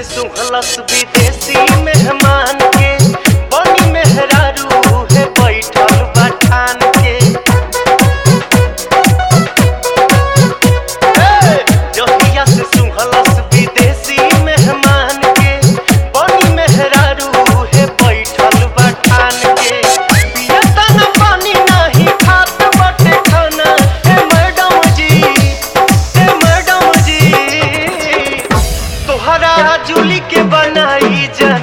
खुश सुखलस देसी मेहमान हरा झूली के बनाई जा